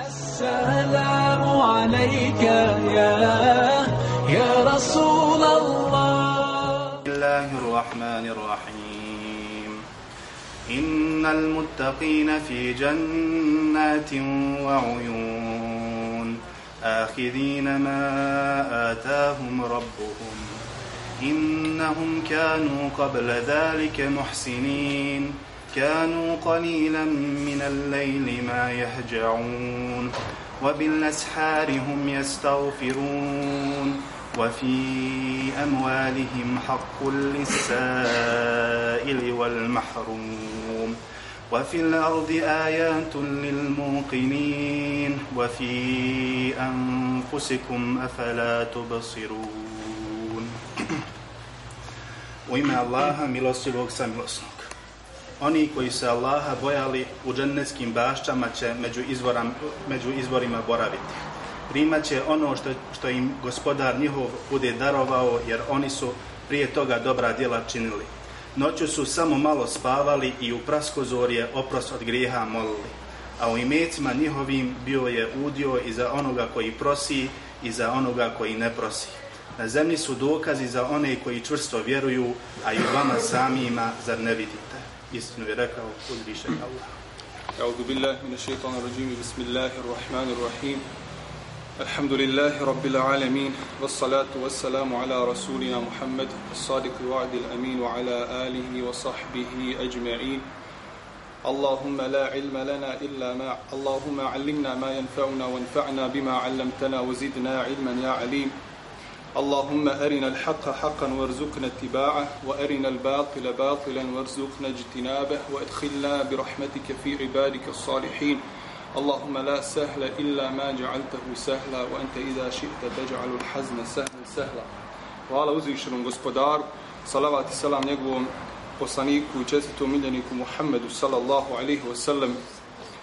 السلام عليك يا يا رسول الله. بسم الله الرحمن الرحيم. إن المتقين في جنات وعيون. آخذين ما آتاهم ربهم. إنهم كانوا قبل ذلك محسنين. كانوا قليلا من الليل ما يهجعون وبالأسحار هم يستغفرون وفي أموالهم حق للسائل والمحروم وفي الأرض آيات للموقنين وفي أنفسكم أفلا تبصرون. وإما الله ملوسلوك سملوسنوك Oni koji se Allaha bojali u džennetskim bašćama će među, izvoram, među izvorima boraviti. Primat će ono što, što im gospodar njihov bude darovao, jer oni su prije toga dobra djela činili. Noću su samo malo spavali i u praskozorje oprost od grijeha molili. A u imecima njihovim bio je udio i za onoga koji prosi i za onoga koji ne prosi. Na zemlji su dokazi za one koji čvrsto vjeruju, a i vama samima zar ne vidite je rekao uzvišen Allah. أعوذ بالله من الشيطان الرجيم. بسم الله الرحمن الرحيم. الحمد لله رب العالمين والصلاة والسلام على رسولنا محمد الصادق الوعد الأمين وعلى آله وصحبه أجمعين. اللهم لا علم لنا إلا ما اللهم علمنا ما ينفعنا وانفعنا بما علمتنا وزدنا علما يا عليم. اللهم أرنا الحق حقا وارزقنا اتباعه وأرنا الباطل باطلا وارزقنا اجتنابه وادخلنا برحمتك في عبادك الصالحين اللهم لا سهل إلا ما جعلته سهلا وأنت إذا شئت تجعل الحزن سهلا سهلا Hvala uzvišenom gospodaru, salavat i salam njegovom poslaniku i čestitom miljeniku Muhammedu sallallahu alaihi wa sallam.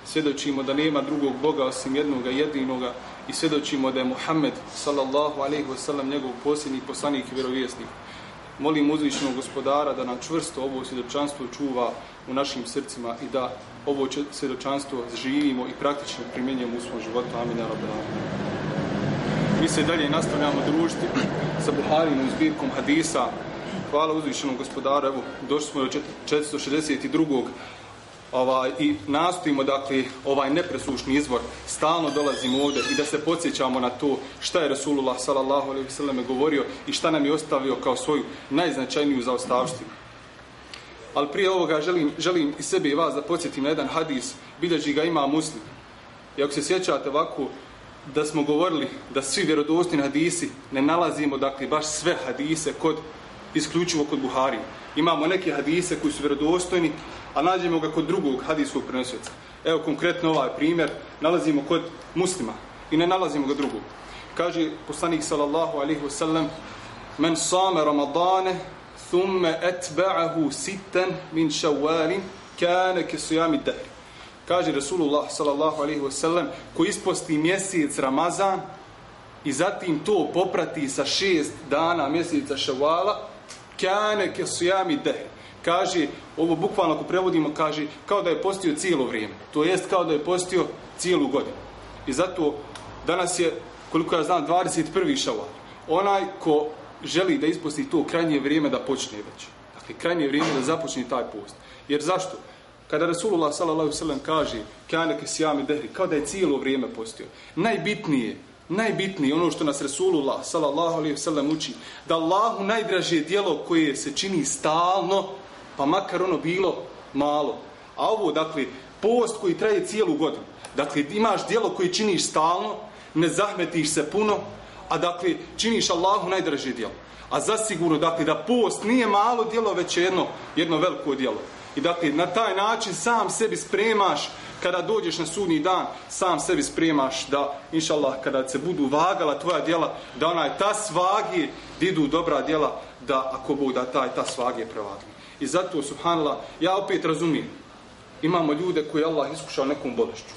Svjedočimo da nema drugog Boga osim jednoga jedinoga i svjedočimo da je Muhammed sallallahu alaihi wasallam njegov posljednji poslanik i vjerovjesnik. Molim uzvišenog gospodara da nam čvrsto ovo svjedočanstvo čuva u našim srcima i da ovo svjedočanstvo živimo i praktično primjenjujemo u svom životu. Amin. Mi se dalje nastavljamo družiti sa Buharinom zbirkom hadisa. Hvala uzvišenom gospodaru. Evo, došli smo do 462 ovaj, i nastojimo dakle ovaj nepresušni izvor stalno dolazimo ovdje i da se podsjećamo na to šta je Rasulullah sallallahu alejhi ve selleme govorio i šta nam je ostavio kao svoju najznačajniju zaostavštinu. Ali prije ovoga želim, želim i sebe i vas da podsjetim na jedan hadis, bilježi ga ima muslim. I ako se sjećate ovako, da smo govorili da svi vjerodostojni hadisi ne nalazimo, dakle, baš sve hadise kod, isključivo kod Buhari. Imamo neke hadise koji su vjerodostojni, a nađemo ga kod drugog hadijskog prenosioca. Evo konkretno ovaj primjer, nalazimo kod muslima i ne nalazimo ga drugog. Kaže poslanik sallallahu alaihi wasallam Men same Ramadane thumme etba'ahu sitten min šavalin kane ke sujami dahri. Kaže Rasulullah sallallahu alaihi wasallam ko isposti mjesec Ramazan i zatim to poprati sa šest dana mjeseca šavala kane ke sujami dahri kaže, ovo bukvalno ako prevodimo, kaže, kao da je postio cijelo vrijeme. To jest kao da je postio cijelu godinu. I zato danas je, koliko ja znam, 21. šaval. Onaj ko želi da isposti to krajnje vrijeme da počne već. Dakle, krajnje vrijeme da započne taj post. Jer zašto? Kada Rasulullah s.a.v. kaže kane ke sjami dehri, kao da je cijelo vrijeme postio. Najbitnije, najbitnije ono što nas Rasulullah s.a.v. uči, da Allahu najdraže dijelo koje se čini stalno, pa makar ono bilo malo. A ovo, dakle, post koji traje cijelu godinu. Dakle, imaš dijelo koje činiš stalno, ne zahmetiš se puno, a dakle, činiš Allahu najdraži dijelo. A zasigurno, dakle, da post nije malo dijelo, već je jedno, jedno veliko dijelo. I dakle, na taj način sam sebi spremaš, kada dođeš na sudnji dan, sam sebi spremaš da, inša Allah, kada se budu vagala tvoja dijela, da onaj ta svagi, idu dobra dijela, da ako Bog da taj ta svagi je prevagni. I zato, subhanallah, ja opet razumijem. Imamo ljude koji Allah iskušao nekom bolešću.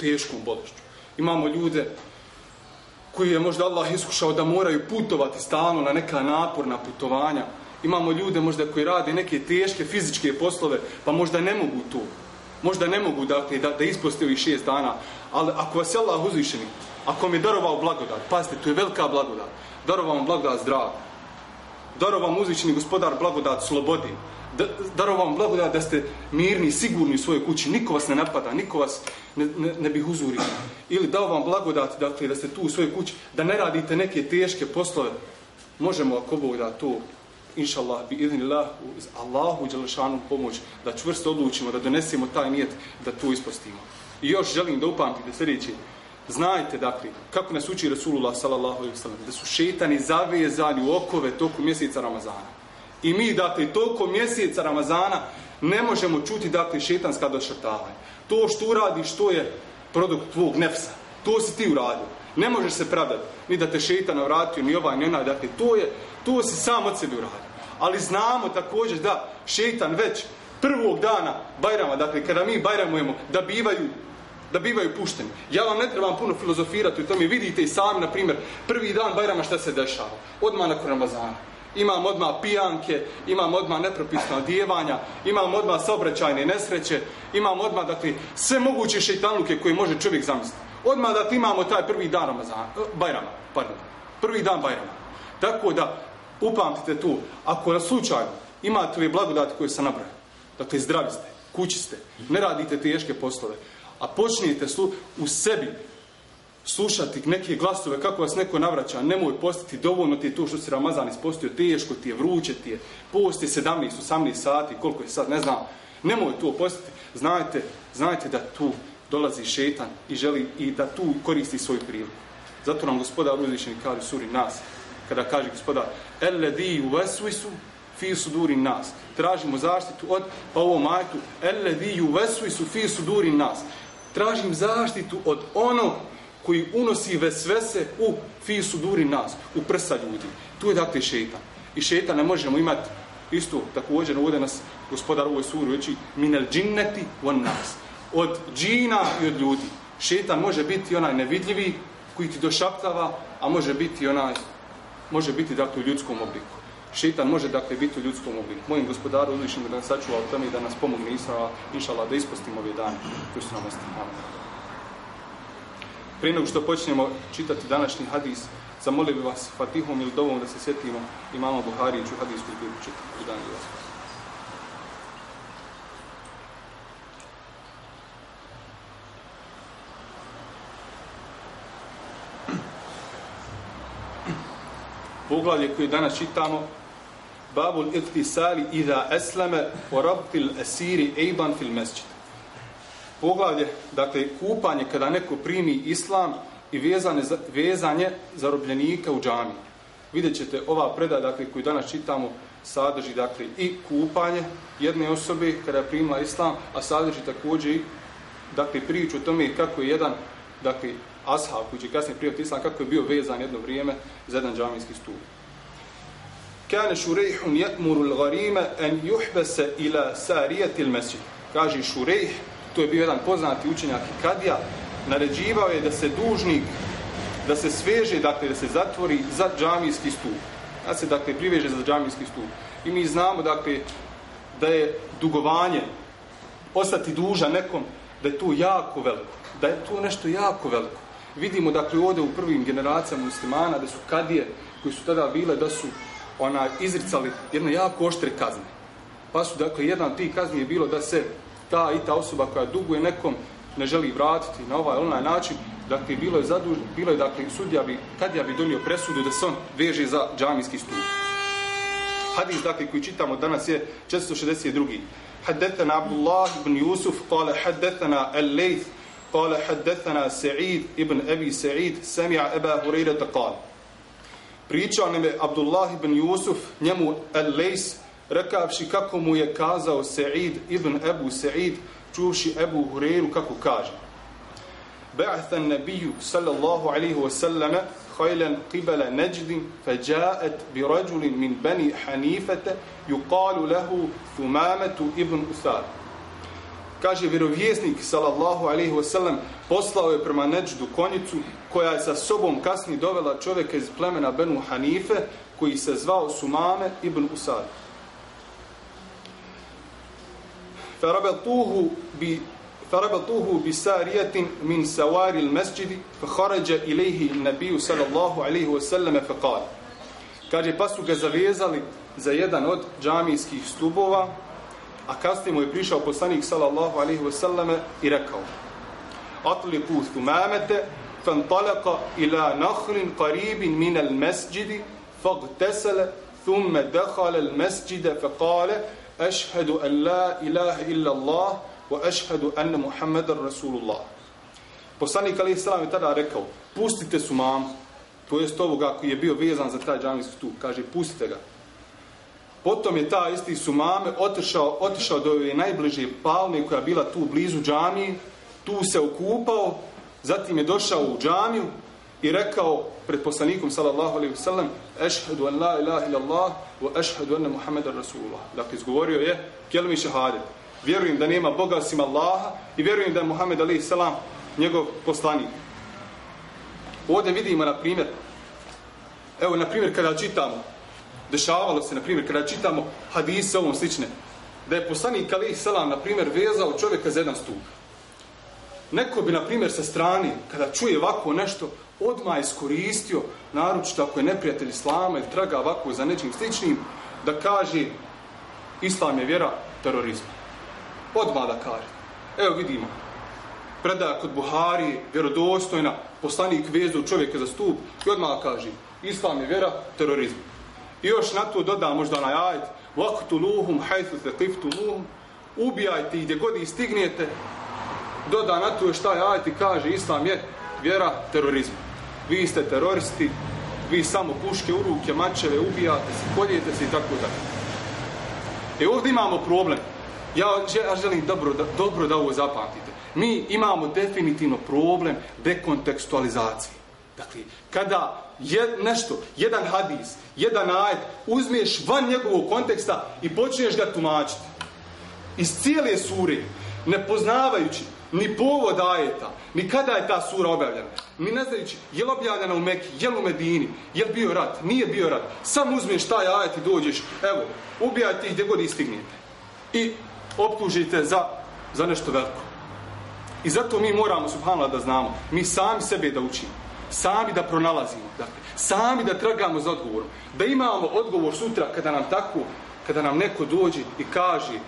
Teškom bolešću. Imamo ljude koji je možda Allah iskušao da moraju putovati stalno na neka naporna putovanja. Imamo ljude možda koji rade neke teške fizičke poslove, pa možda ne mogu to. možda ne mogu dakle, da, da isposte ovih šest dana, ali ako vas je Allah uzvišeni, ako mi je darovao blagodat, pazite, to je velika blagodat, darovao vam blagodat zdravlja darovam vam gospodar blagodat slobodi, darovao vam blagodat da ste mirni, sigurni u svojoj kući, niko vas ne napada, niko vas ne, ne, ne bih uzurio. Ili dao vam blagodat dakle, da ste tu u svojoj kući, da ne radite neke teške poslove, možemo ako Bog da to inša Allah, bi idnillah, uz Allahu Đelešanu pomoć, da čvrsto odlučimo, da donesemo taj nijet, da to ispostimo. I još želim da upamtite sljedeće. Znajte, dakle, kako nas uči Rasulullah sallallahu alaihi sallam, da su šetani zavezani u okove toku mjeseca Ramazana. I mi, dakle, toliko mjeseca Ramazana ne možemo čuti, dakle, šetanska došrtavanja. To što uradiš, to je produkt tvog nefsa. To si ti uradio. Ne možeš se pravdati, ni da te šetana vratio, ni ovaj, ni onaj. Dakle, to, je, to si sam od sebe uradio. Ali znamo također da šetan već prvog dana Bajrama, dakle, kada mi Bajramujemo, da bivaju da bivaju pušteni. Ja vam ne trebam puno filozofirati u tome. Vidite i sami, na primjer, prvi dan Bajrama šta se dešava. Odmah nakon Ramazana. Imam odmah pijanke, imam odmah nepropisna odjevanja, imam odmah saobraćajne nesreće, imam odmah, dakle, sve moguće šeitanluke koje može čovjek zamisliti. Odmah da imamo taj prvi dan Ramazana, eh, Bajrama, pardon, prvi dan Bajrama. Tako da, upamtite tu, ako na slučaju imate ove blagodati koje sam nabrao, dakle, zdravi ste, kući ste, ne radite teške poslove, a počnijete slu, u sebi slušati neke glasove, kako vas neko navraća, nemoj postiti, dovoljno ti je to što si Ramazan ispostio, teško ti je, vruće ti je, posti 17, 18 sati, koliko je sad, ne znam, nemoj to postiti, znajte, znajte da tu dolazi šetan i želi i da tu koristi svoju priliku. Zato nam gospodar uzvišeni kaže suri nas, kada kaže gospodar, eledi u vesvisu, fi suduri nas. Tražimo zaštitu od, pa ovo majtu, eledi u vesvisu, fi suduri nas tražim zaštitu od onog koji unosi vesvese u fisu duri nas, u prsa ljudi. Tu je dakle šetan. I šetan ne možemo imati isto također ovdje nas gospodar u ovoj suru reći minel džinneti on nas. Od džina i od ljudi. Šetan može biti onaj nevidljivi koji ti došaptava, a može biti onaj može biti dakle u ljudskom obliku. Šeitan može dakle biti u ljudskom obliku. Mojim gospodaru uzvišim da nas sačuva u tome i da nas pomogne Isra, inšala, da ispostimo ove dane koji su nam ostali. Prije nego što počnemo čitati današnji hadis, zamolio bi vas Fatihom ili dovom da se sjetimo i Buharijeću hadis koji čitati u dan vas. Poglavlje koje danas čitamo babul iktisali iza esleme o rabtil esiri ejban fil mesčit. Poglavlje, dakle, kupanje kada neko primi islam i vezane, vezanje zarobljenika u džami. Vidjet ćete ova predaja, dakle, koju danas čitamo, sadrži, dakle, i kupanje jedne osobe kada je primila islam, a sadrži također i, dakle, priču o tome kako je jedan, dakle, ashab koji će kasnije prijaviti islam, kako je bio vezan jedno vrijeme za jedan džamijski stup. كان شريح يأمر الغريم أن ila إلى سارية المسجد Kaže Šurejh, to je bio jedan poznati učenjak Kadija, naređivao je da se dužnik, da se sveže, dakle, da se zatvori za džamijski stup. Da se, dakle, priveže za džamijski stup. I mi znamo, dakle, da je dugovanje, ostati duža nekom, da je to jako veliko. Da je to nešto jako veliko. Vidimo, dakle, ovdje u prvim generacijama muslimana, da su kadije koji su tada bile, da su ona izricali jedne jako oštre kazne. Pa su, dakle, jedan od tih kazni je bilo da se ta i ta osoba koja duguje nekom ne želi vratiti na ovaj onaj način, dakle, bilo je zaduž, bilo je, dakle, sudija bi, kad ja bi donio presudu da se on veže za džamijski stup. Hadis, dakle, koji čitamo danas je 462. Haddetana Abdullah ibn Yusuf, kale haddetana Al-Layth, kale haddetana Sa'id ibn Abi Sa'id, sami'a Eba Hureyre kale. Pričao nam je Abdullah ibn Jusuf, njemu el-Lejs rekavši kako mu je kazao Sa'id ibn Ebu Sa'id, čuvši Ebu Hureyru kako kaže. Ba'athan nabiju sallallahu alaihi wa sallama وسلم qibala neđdin fađa'at bi rađulin min bani حنيفة yuqalu lehu thumametu ibn أثار kaže vjerovjesnik sallallahu alejhi ve sellem poslao je prema Neđdu konjicu koja je sa sobom kasni dovela čovjeka iz plemena Benu Hanife koji se zvao Sumame ibn Usad. Farabatuhu bi فربطوه بسارية من سوار المسجد فخرج إليه النبي صلى الله عليه وسلم فقال kaže pa su ga zavezali za jedan od džamijskih stubova a kasnije mu je prišao poslanik sallallahu alaihi wa sallame i rekao atliku thumamete fantalaka ila nahrin qaribin min al mesjidi fagtesele thumme dehale al mesjide fe kale an la ilaha illa Allah wa ešhedu anna Muhammedan Rasulullah. Poslanik alaihi sallam je tada rekao pustite sumam to jest ovoga koji je bio vezan za taj džamijski stup. Kaže pustite ga. Potom je ta isti sumame otišao, otišao do ove najbliže palme koja je bila tu blizu džamije, tu se okupao, zatim je došao u džamiju i rekao pred poslanikom sallallahu alejhi ve sellem ešhedu an la ilaha illallah wa ešhedu anna Muhammedar rasulullah. Dakle izgovorio je kelimi šehadet. Vjerujem da nema Boga osim Allaha i vjerujem da je Muhammed alejhi selam njegov poslanik. Ovdje vidimo na primjer evo na primjer kada čitamo dešavalo se na primjer kada čitamo hadise ovom slične da je poslanik alejhi selam na primjer vezao čovjeka za jedan stup. Neko bi, na primjer, sa strani, kada čuje ovako nešto, odmah iskoristio, naročito ako je neprijatelj Islama ili traga ovako za nečim sličnim, da kaže Islam je vjera terorizma. Odmah da kaže. Evo vidimo. Predaja kod Buhari, vjerodostojna, poslanik vezu čovjeka za stup i odmah kaže Islam je vjera terorizma. I još na to doda možda onaj ajd Vaktu luhum hajthu te kiftu luhum Ubijajte ih gdje god ih stignete doda na to šta je ajet i kaže islam je vjera terorizma. Vi ste teroristi, vi samo puške u ruke, mačeve, ubijate se, koljete se i tako dalje. E ovdje imamo problem. Ja, ja želim dobro da, dobro da ovo zapamtite. Mi imamo definitivno problem dekontekstualizacije. Dakle, kada je nešto, jedan hadis, jedan ajet, uzmiješ van njegovog konteksta i počneš ga tumačiti. Iz cijele sure, ne poznavajući ni povod ajeta, ni kada je ta sura objavljena, ni ne znajući je li objavljena u Mekiji, je li u Medini, je li bio rat, nije bio rat. Sam uzmeš taj ajet i dođeš, evo, ubijajte ih gdje god istignete. I optužite za, za nešto veliko. I zato mi moramo, subhanallah, da znamo, mi sami sebe da učimo, sami da pronalazimo, dakle, sami da tragamo za odgovorom, da imamo odgovor sutra kada nam tako, kada nam neko dođe i kaže,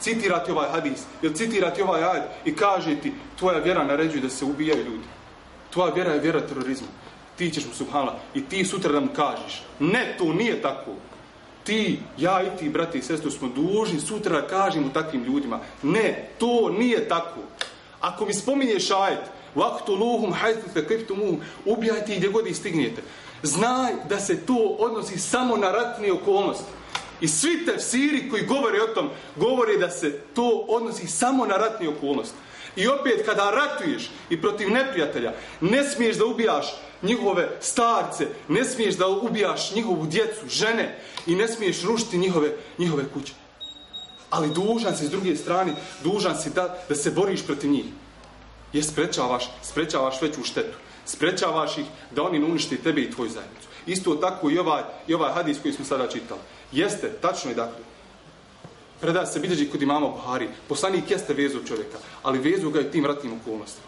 citirati ovaj hadis, ili citirati ovaj ajd i kaže ti, tvoja vjera naređuje da se ubijaju ljudi. Tvoja vjera je vjera terorizma. Ti ćeš mu subhala i ti sutra da mu kažeš. Ne, to nije tako. Ti, ja i ti, brate i sestru, smo dužni sutra da kažemo takvim ljudima. Ne, to nije tako. Ako mi spominješ ajd, Vaktuluhum hajtu te ubijajte ih gdje god ih stignete. Znaj da se to odnosi samo na ratne okolnosti. I svi tefsiri koji govore o tom, govore da se to odnosi samo na ratne okolnosti. I opet, kada ratuješ i protiv neprijatelja, ne smiješ da ubijaš njihove starce, ne smiješ da ubijaš njihovu djecu, žene i ne smiješ rušiti njihove, njihove kuće. Ali dužan si s druge strane, dužan si da, da se boriš protiv njih. Jer sprečavaš, sprečavaš veću štetu. Sprečavaš ih da oni ne uništi tebe i tvoju zajednicu. Isto tako i ovaj, i ovaj hadis koji smo sada čitali. Jeste, tačno je dakle. Preda se bilježi kod imama Buhari. Poslanik jeste vezu čovjeka, ali vezu ga je tim ratnim okolnostima.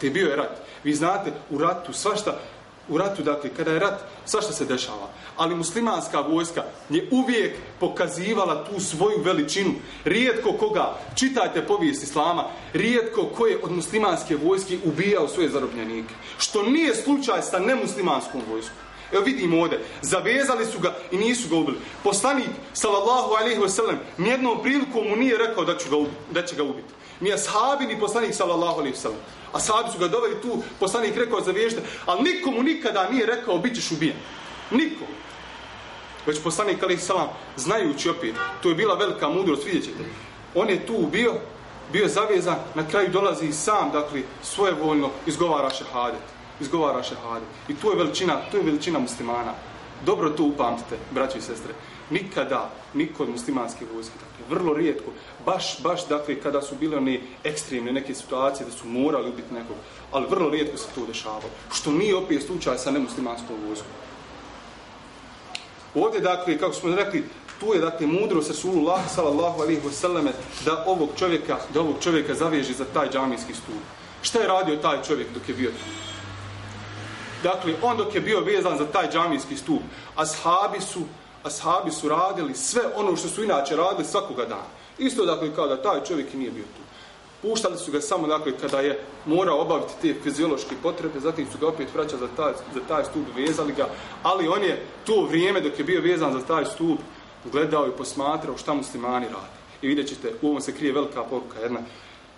te bio je rat. Vi znate, u ratu svašta, u ratu, dakle, kada je rat, svašta se dešava. Ali muslimanska vojska je uvijek pokazivala tu svoju veličinu. Rijetko koga, čitajte povijest Islama, rijetko ko je od muslimanske vojske ubijao svoje zarobljenike. Što nije slučaj sa nemuslimanskom vojskom. Evo vidimo ovdje, zavezali su ga i nisu ga ubili. Poslanik, sallallahu alaihi wa sallam, nijednom prilikom mu nije rekao da, ću ga ubiti, da će ga ubiti. Ni ashabi, ni poslanik, sallallahu alaihi wa A sahabi su ga doveli tu, poslanik rekao zavežite, ali nikomu nikada nije rekao bit ćeš ubijen. Niko. Već poslanik, alaihi salam, znajući opet, to je bila velika mudrost, vidjet ćete. On je tu bio, bio zavezan, na kraju dolazi sam, dakle, svojevoljno izgovara šehadet izgovara šehade. I to je veličina, to je veličina muslimana. Dobro to upamtite, braći i sestre. Nikada, niko od muslimanske vojske, dakle, vrlo rijetko, baš, baš, dakle, kada su bile one ekstremne neke situacije da su morali ubiti nekog, ali vrlo rijetko se to dešavalo. Što nije opet slučaj sa nemuslimanskom vojskom. Ovdje, dakle, kako smo rekli, tu je dakle mudro se Rasulullah sallallahu alihi wasallame, da ovog čovjeka da ovog čovjeka zaveže za taj džamijski stup. Šta je radio taj čovjek dok je bio tu? Dakle, on dok je bio vezan za taj džamijski stup, ashabi su, ashabi su radili sve ono što su inače radili svakoga dana. Isto dakle kao da taj čovjek nije bio tu. Puštali su ga samo dakle kada je morao obaviti te fiziološke potrebe, zatim su ga opet vraćali za taj, za taj stup, vezali ga, ali on je to vrijeme dok je bio vezan za taj stup gledao i posmatrao šta muslimani radi. I vidjet ćete, u ovom se krije velika poruka jedna.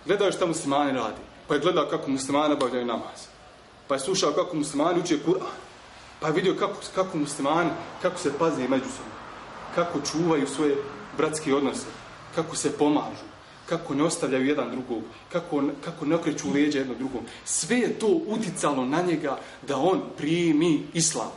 Gledao je šta muslimani radi, pa je gledao kako muslimani obavljaju namaz. Pa je slušao kako muslimani uče Kur'an. Pa je vidio kako, kako muslimani, kako se paze međusobno. Kako čuvaju svoje bratske odnose. Kako se pomažu kako ne ostavljaju jedan drugog, kako, kako ne okreću leđa jedno drugom. Sve je to uticalo na njega da on primi islam.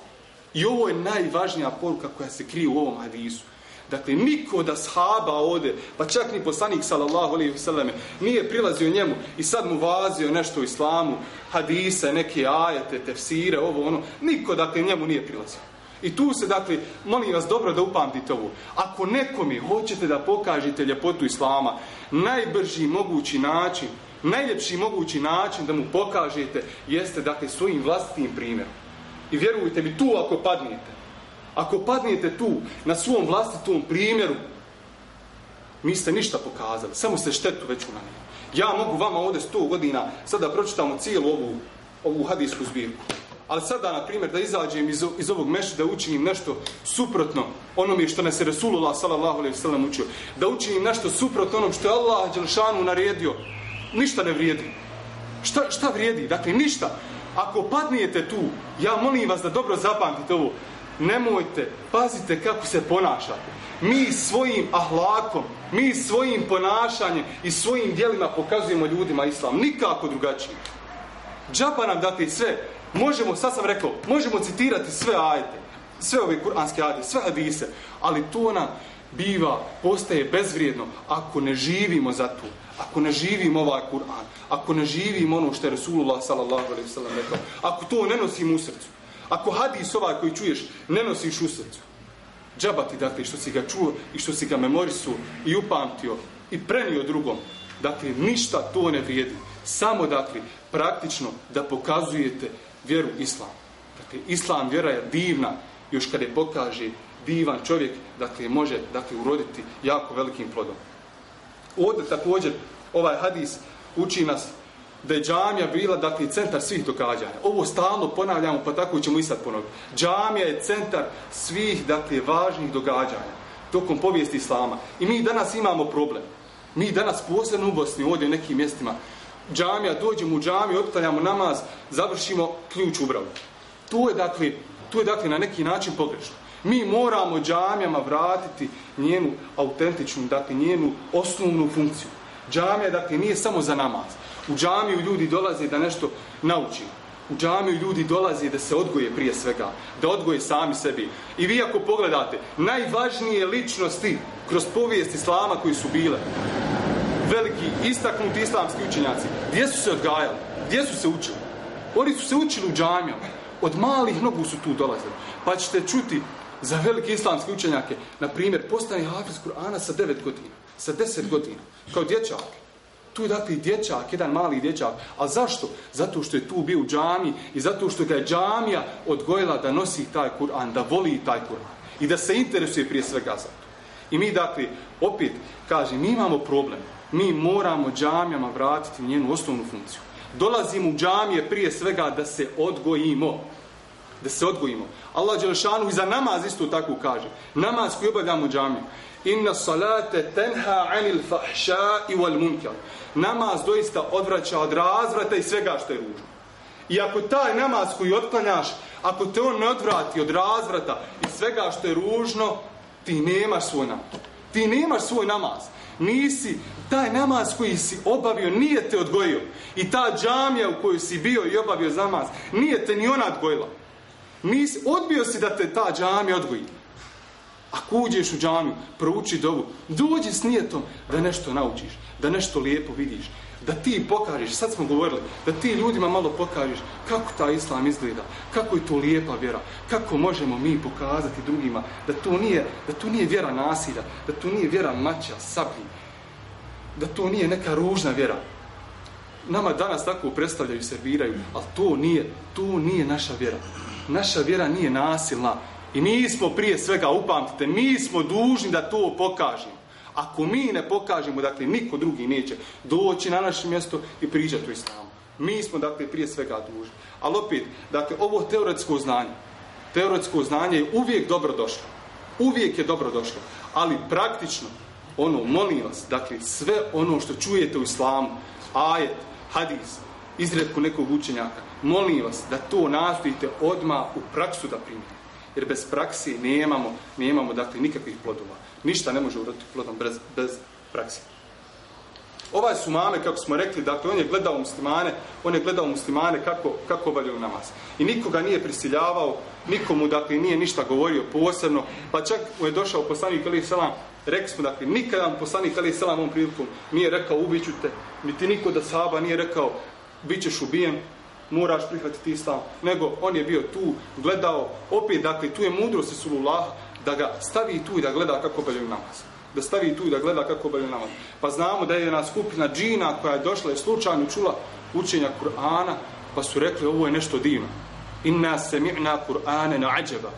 I ovo je najvažnija poruka koja se krije u ovom hadisu. Dakle, niko da shaba ode, pa čak ni poslanik, sallallahu alaihi vseleme, nije prilazio njemu i sad mu vazio nešto u islamu, hadise, neke ajete, tefsire, ovo, ono. Niko, dakle, njemu nije prilazio. I tu se, dakle, molim vas dobro da upamtite ovo. Ako nekome hoćete da pokažete ljepotu Islama, najbrži mogući način, najljepši mogući način da mu pokažete jeste, dakle, svojim vlastitim primjerom. I vjerujte mi, tu ako padnete, ako padnete tu, na svom vlastitom primjeru, niste ništa pokazali, samo ste štetu već unanili. Ja mogu vama ovdje 100 godina sada pročitamo cijelu ovu, ovu hadijsku zbirku. Ali sada, na primjer, da izađem iz, iz ovog meša da učinim nešto suprotno onome što nas je Resulullah sallallahu alaihi sallam učio. Da učinim nešto suprotno onom što je Allah Đelšanu naredio. Ništa ne vrijedi. Šta, šta vrijedi? Dakle, ništa. Ako padnijete tu, ja molim vas da dobro zapamtite ovo. Nemojte, pazite kako se ponašate. Mi svojim ahlakom, mi svojim ponašanjem i svojim dijelima pokazujemo ljudima islam. Nikako drugačije. Džaba nam dati sve možemo, sad sam rekao, možemo citirati sve ajete, sve ove kuranske ajete, sve hadise, ali to nam biva, postaje bezvrijedno ako ne živimo za to, ako ne živimo ovaj Kur'an, ako ne živimo ono što je Rasulullah sallallahu alaihi sallam rekao, ako to ne nosimo u srcu, ako hadis ovaj koji čuješ ne nosiš u srcu, džabati dakle što si ga čuo i što si ga memorisu i upamtio i prenio drugom, dakle ništa to ne vrijedi. Samo dakle praktično da pokazujete vjeru islam. Dakle, islam vjera je divna, još kada je pokaže divan čovjek, dakle, može dakle, uroditi jako velikim plodom. Ovdje također ovaj hadis uči nas da je džamija bila dakle, centar svih događanja. Ovo stalno ponavljamo, pa tako ćemo i sad ponoviti. Džamija je centar svih dakle, važnih događanja tokom povijesti Islama. I mi danas imamo problem. Mi danas posebno u Bosni, ovdje u nekim mjestima, džamija, dođemo u džamiju, otklanjamo namaz, završimo ključ u bravu. To je dakle, to je dakle na neki način pogrešno. Mi moramo džamijama vratiti njenu autentičnu, dakle njenu osnovnu funkciju. Džamija dakle nije samo za namaz. U džamiju ljudi dolaze da nešto nauči. U džamiju ljudi dolaze da se odgoje prije svega, da odgoje sami sebi. I vi ako pogledate, najvažnije ličnosti kroz povijest Islama koji su bile, veliki istaknuti islamski učenjaci, gdje su se odgajali? Gdje su se učili? Oni su se učili u džamijama. Od malih nogu su tu dolazili. Pa ćete čuti za velike islamske učenjake, na primjer, postane Hafiz Kur'ana sa 9 godina, sa 10 godina, kao dječak. Tu je dakle dječak, jedan mali dječak. A zašto? Zato što je tu bio u džami i zato što ga je džamija odgojila da nosi taj Kur'an, da voli taj Kur'an i da se interesuje prije svega za to. I mi dakle, opet, kažem, mi imamo problem mi moramo džamijama vratiti njenu osnovnu funkciju. Dolazimo u džamije prije svega da se odgojimo. Da se odgojimo. Allah Đelešanu i za namaz isto tako kaže. Namaz koji obavljamo u džamiju. Inna salate tenha anil fahša i wal munkar. Namaz doista odvraća od razvrata i svega što je ružno. I ako taj namaz koji otklanjaš, ako te on ne odvrati od razvrata i svega što je ružno, ti nemaš svoj namaz. Ti nemaš svoj namaz nisi, taj namaz koji si obavio nije te odgojio. I ta džamija u kojoj si bio i obavio namaz, nije te ni ona odgojila. Nisi, odbio si da te ta džamija odgoji. Ako uđeš u džamiju, prouči dovu, dođi s nijetom da nešto naučiš, da nešto lijepo vidiš, da ti pokažeš, sad smo govorili, da ti ljudima malo pokažeš kako ta islam izgleda, kako je to lijepa vjera, kako možemo mi pokazati drugima da to nije, da to nije vjera nasilja, da to nije vjera mača, sablji, da to nije neka ružna vjera. Nama danas tako predstavljaju i serviraju, ali to nije, to nije naša vjera. Naša vjera nije nasilna. I mi smo prije svega, upamtite, mi smo dužni da to pokažemo. Ako mi ne pokažemo, dakle, niko drugi neće doći na naše mjesto i pričati o islamu. Mi smo, dakle, prije svega dužni. Ali opet, dakle, ovo teoretsko znanje, teoretsko znanje je uvijek dobro došlo. Uvijek je dobro došlo. Ali praktično, ono, molim vas, dakle, sve ono što čujete u islamu, ajet, hadis, izredku nekog učenjaka, molim vas da to nastojite odma u praksu da primite. Jer bez praksi nemamo, nemamo dakle, nikakvih plodova. Ništa ne može uroditi plodom bez, bez praksi. Ovaj su mame, kako smo rekli, dakle, on je gledao muslimane, on je gledao muslimane kako, kako obavljaju namaz. I nikoga nije prisiljavao, nikomu, dakle, nije ništa govorio posebno, pa čak mu je došao poslanik Ali Selam, rekli smo, dakle, nikada mu poslanik Ali Selam ovom prilikom nije rekao ubiću te, niti niko da sahaba nije rekao bit ćeš ubijen, moraš prihvatiti islam, nego on je bio tu, gledao, opet, dakle, tu je mudrost Isulullah, da ga stavi tu i da gleda kako obavljaju namaz. Da stavi tu i da gleda kako obavljaju namaz. Pa znamo da je jedna skupina džina koja je došla i slučajno čula učenja Kur'ana, pa su rekli ovo je nešto divno. Inna sami'na Kur'ane na ađeba.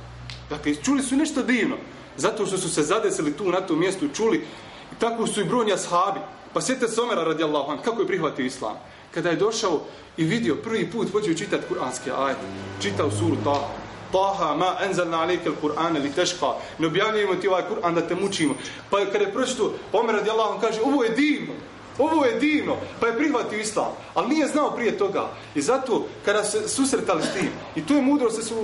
Dakle, čuli su nešto divno. Zato što su se zadesili tu na tom mjestu, čuli. I tako su i brojni ashabi. Pa sjetite se Omera radijallahu an, kako je prihvatio islam. Kada je došao i vidio prvi put, počeo čitati kuranske ajde. Čitao suru Taha. Taha ma enzalna alejke al-Qur'an li teška. Ne objavljujemo ti ovaj Kur'an da te mučimo. Pa kada je pročito, Omer radijallahu anhu kaže, ovo je divno. Ovo je divno, pa je prihvatio islam, ali nije znao prije toga. I zato, kada se susretali s tim, i to je mudro se su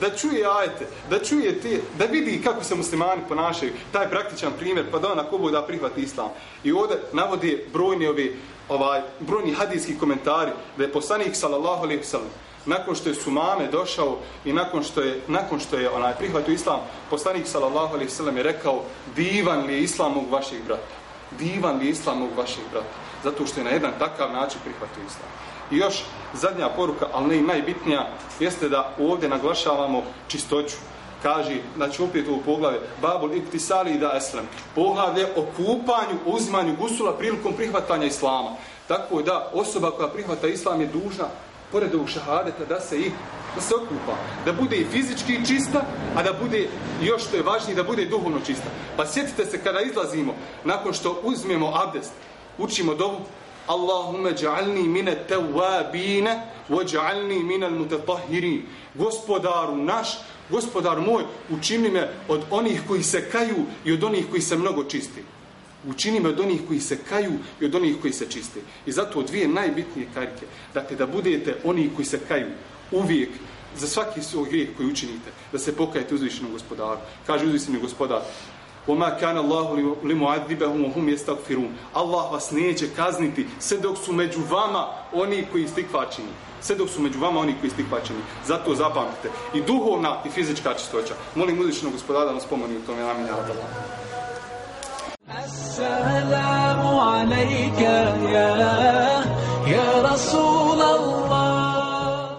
da čuje ajete, da čuje te, da vidi kako se muslimani ponašaju, taj praktičan primjer, pa da on ako da prihvati islam. I ovdje navodi brojni ovi, ovaj, brojni hadijski komentari, da je poslanik, sallallahu alaihi sallam, nakon što je sumame došao i nakon što je nakon što je onaj prihvatio islam poslanik sallallahu alaihi sallam, je rekao divan li je islam mog brata divan li islam mog vašeg brata zato što je na jedan takav način prihvatio islam i još zadnja poruka ali ne i najbitnija jeste da ovdje naglašavamo čistoću kaže, znači opet u poglavlje, babul iktisali da eslam, poglavlje o kupanju, uzmanju gusula prilikom prihvatanja islama. Tako da osoba koja prihvata islam je dužna pored ovog šahadeta da se i da se okupa, da bude i fizički čista, a da bude još što je važnije da bude duhovno čista. Pa sjetite se kada izlazimo nakon što uzmemo abdest, učimo dovu Allahumma ja'alni mine tawabine wa ja'alni mine mutatahirin. Gospodaru naš, gospodar moj, učini me od onih koji se kaju i od onih koji se mnogo čisti učini me od onih koji se kaju i od onih koji se čiste. I zato dvije najbitnije karike, dakle da budete oni koji se kaju uvijek za svaki svoj grijeh koji učinite, da se pokajete uzvišenom gospodaru. Kaže uzvišeni gospodar, وَمَا كَانَ اللَّهُ لِمُعَذِّبَهُمْ وَهُمْ يَسْتَغْفِرُونَ Allah vas neće kazniti sve dok su među vama oni koji stikvačini. Sve dok su među vama oni koji stikvačini. Zato zapamtite. I duhovna i fizička čistoća. Molim uzvišenog gospodara da nas pomoni u tome. Amin. Ja, السلام عليك يا يا رسول